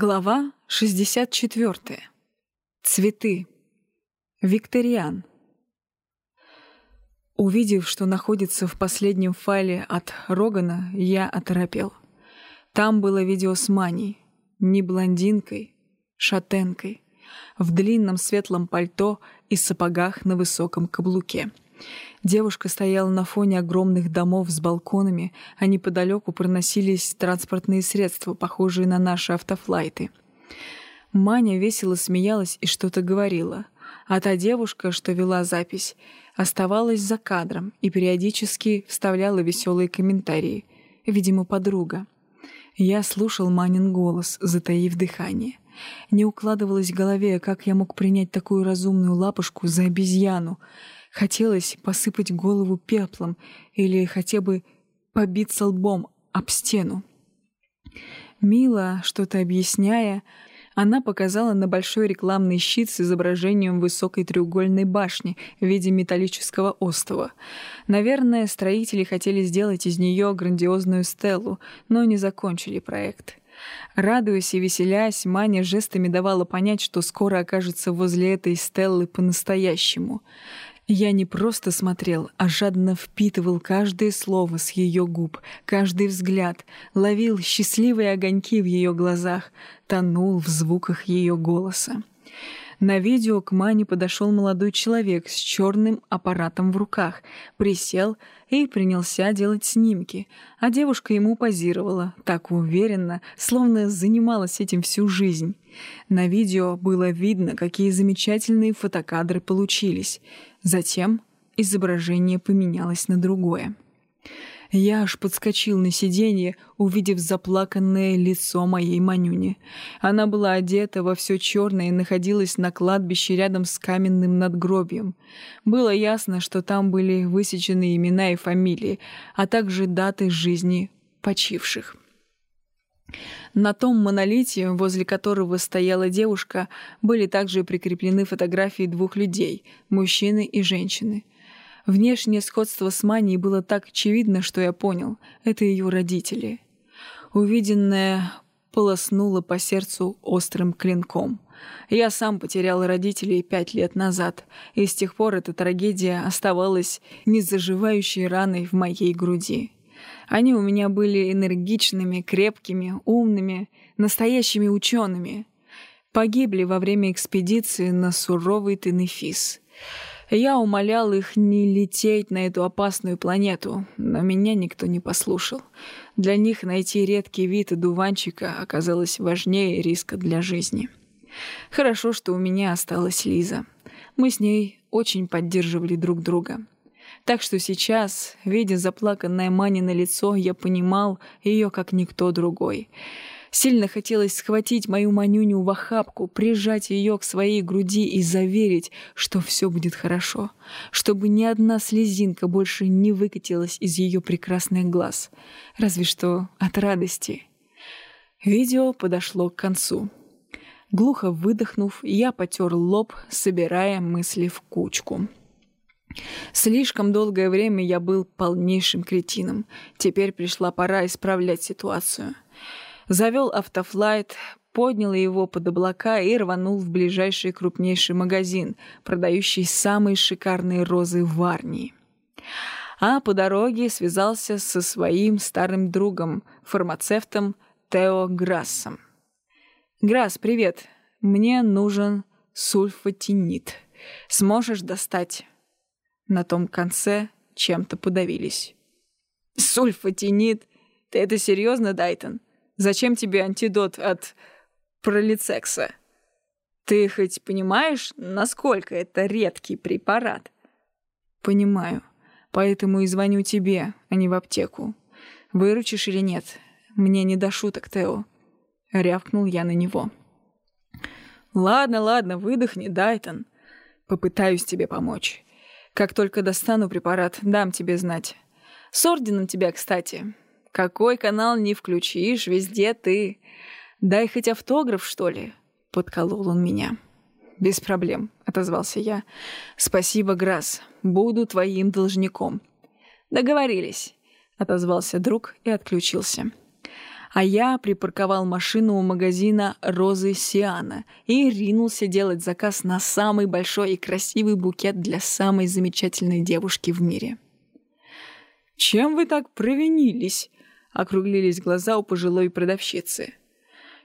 Глава 64. Цветы. Викториан. Увидев, что находится в последнем файле от Рогана, я оторопел. Там было видео с Маней, не блондинкой, шатенкой, в длинном светлом пальто и сапогах на высоком каблуке — Девушка стояла на фоне огромных домов с балконами, а неподалеку проносились транспортные средства, похожие на наши автофлайты. Маня весело смеялась и что-то говорила, а та девушка, что вела запись, оставалась за кадром и периодически вставляла веселые комментарии, видимо, подруга. Я слушал Манин голос, затаив дыхание. Не укладывалось в голове, как я мог принять такую разумную лапушку за обезьяну — Хотелось посыпать голову пеплом или хотя бы побиться лбом об стену. Мило, что-то объясняя, она показала на большой рекламный щит с изображением высокой треугольной башни в виде металлического остова. Наверное, строители хотели сделать из нее грандиозную стелу, но не закончили проект. Радуясь и веселясь, Маня жестами давала понять, что скоро окажется возле этой стеллы по-настоящему — я не просто смотрел, а жадно впитывал каждое слово с ее губ, каждый взгляд, ловил счастливые огоньки в ее глазах, тонул в звуках ее голоса. На видео к Мане подошел молодой человек с черным аппаратом в руках, присел и принялся делать снимки, а девушка ему позировала, так уверенно, словно занималась этим всю жизнь. На видео было видно, какие замечательные фотокадры получились. Затем изображение поменялось на другое. Я аж подскочил на сиденье, увидев заплаканное лицо моей Манюни. Она была одета во все черное и находилась на кладбище рядом с каменным надгробием. Было ясно, что там были высечены имена и фамилии, а также даты жизни почивших. На том монолите, возле которого стояла девушка, были также прикреплены фотографии двух людей – мужчины и женщины – Внешнее сходство с Маней было так очевидно, что я понял — это ее родители. Увиденное полоснуло по сердцу острым клинком. Я сам потерял родителей пять лет назад, и с тех пор эта трагедия оставалась незаживающей раной в моей груди. Они у меня были энергичными, крепкими, умными, настоящими учеными. Погибли во время экспедиции на суровый Тенефис — я умолял их не лететь на эту опасную планету, но меня никто не послушал. Для них найти редкий вид одуванчика оказалось важнее риска для жизни. Хорошо, что у меня осталась Лиза. Мы с ней очень поддерживали друг друга. Так что сейчас, видя заплаканное Мани на лицо, я понимал ее как никто другой — Сильно хотелось схватить мою манюню в охапку, прижать ее к своей груди и заверить, что все будет хорошо, чтобы ни одна слезинка больше не выкатилась из ее прекрасных глаз, разве что от радости. Видео подошло к концу. Глухо выдохнув, я потер лоб, собирая мысли в кучку. Слишком долгое время я был полнейшим кретином. Теперь пришла пора исправлять ситуацию — завел автофлайт, поднял его под облака и рванул в ближайший крупнейший магазин, продающий самые шикарные розы в Арнии. А по дороге связался со своим старым другом, фармацевтом Тео Грассом. «Грасс, привет. Мне нужен сульфатинит. Сможешь достать?» На том конце чем-то подавились. «Сульфатинит? Ты это серьезно, Дайтон?» Зачем тебе антидот от пролицекса? Ты хоть понимаешь, насколько это редкий препарат? Понимаю. Поэтому и звоню тебе, а не в аптеку. Выручишь или нет? Мне не до шуток, Тео. Рявкнул я на него. Ладно, ладно, выдохни, Дайтон. Попытаюсь тебе помочь. Как только достану препарат, дам тебе знать. С орденом тебя, кстати. Какой канал не включишь, везде ты. Дай хоть автограф, что ли?» — подколол он меня. «Без проблем», — отозвался я. «Спасибо, Грасс. Буду твоим должником». «Договорились», — отозвался друг и отключился. А я припарковал машину у магазина «Розы Сиана» и ринулся делать заказ на самый большой и красивый букет для самой замечательной девушки в мире. «Чем вы так провинились?» — округлились глаза у пожилой продавщицы.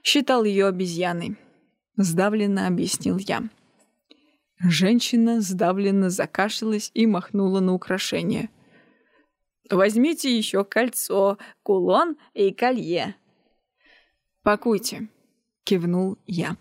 Считал ее обезьяной. Сдавленно объяснил я. Женщина сдавленно закашлялась и махнула на украшение. «Возьмите еще кольцо, кулон и колье». «Пакуйте», — кивнул я.